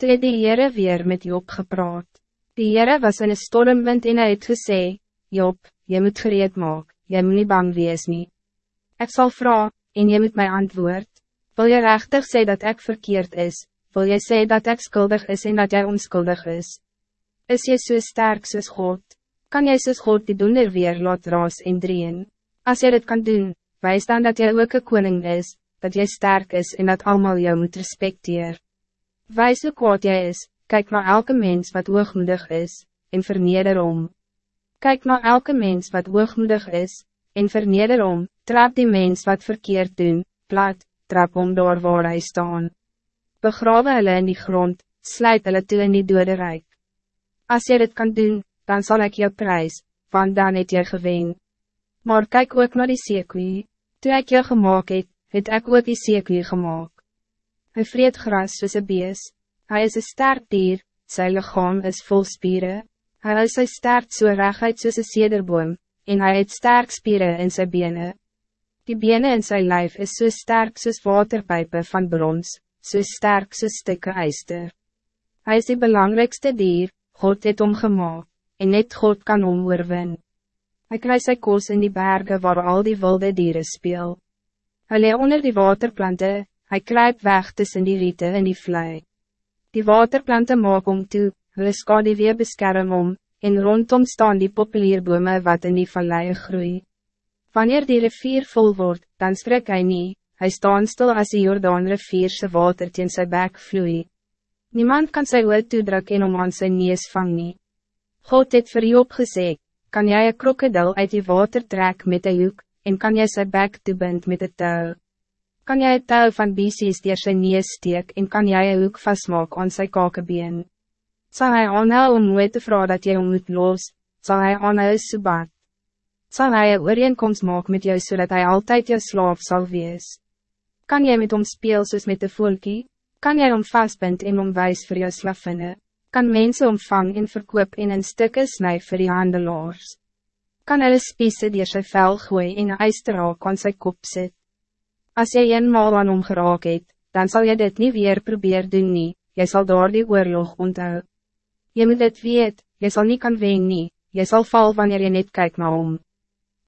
Toe het die Heere weer met Job gepraat. Die Heere was in een stormwind en hy het gesê, Job, je moet gereed maak, jy moet nie bang wees nie. Ek sal vraag, en je moet mij antwoord. Wil je rechtig sê dat ik verkeerd is, wil je sê dat ik schuldig is en dat jij onskuldig is? Is zo so sterk soos God? Kan jy soos God die doender weer laat raas en dreen? Als je het kan doen, wijs dan dat jy ook een koning is, dat jy sterk is en dat allemaal jou moet respecteren. Wijs hoe kwaad jy is, kijk naar elke mens wat hoogmoedig is, en verneder om. Kijk naar elke mens wat hoogmoedig is, en verneder om, trap die mens wat verkeerd doen, plat, trap om door waar hy staan. Begrawe hulle in die grond, sluit hulle toe in die dode rijk. As jy dit kan doen, dan zal ik jou prijs, want dan het jy gewen. Maar kijk ook naar die seekoe, toe ek jou gemaakt het, het ek ook die seekoe gemaakt. Hij vreet gras soos een bees, hy is een sterk dier, sy lichaam is vol spieren. Hij is sy sterk so reguit soos een sederboom, en hij het sterk spieren in zijn benen. Die benen in zijn lijf is so sterk soos waterpijpen van brons, so sterk soos stukken ijster. Hij is die belangrijkste dier, God het omgemaak, en net God kan omoorwin. Hij krijgt sy koos in die bergen waar al die wilde dieren speel. Hij lee onder die waterplanten, hij kruipt weg tussen die rieten en die vlei. Die waterplanten maak om toe, hulle skade weer beskerm om, en rondom staan die populierbome wat in die vallei groei. Wanneer die rivier vol wordt, dan spreek hij niet, hij staan stil als die Jordaan rivierse water teen sy bek vloei. Niemand kan sy oor toedruk en om aan sy nees vang nie. God het vir Job gesê, kan jij een krokodil uit die water trek met een hoek, en kan jy sy bek toebind met een touw? Kan jij het touw van BC's die sy nees steek en kan jij een hoek vastmaak aan sy kakebeen? Zal hij aanhou om nooit te vragen dat jy om moet los, zal hij aanhou soebat? Zal hij een ooreenkomst maken met jou zodat hij altijd jou slaaf zal wees? Kan jij met hom speel soos met de volkie? Kan jij om vastbind en om wijs voor jou slavinne? Kan mensen omvang en verkoop en in stukken snij voor die handelaars? Kan hulle spiese die sy vel gooi en een ijsterhaak aan sy kop sit? Als jy eenmaal aan hom geraak het, dan zal je dit niet weer proberen doen nie, jy sal daar die oorlog onthou. Je moet het weet, je zal niet kan wen nie, je zal val wanneer je niet kijkt naar om.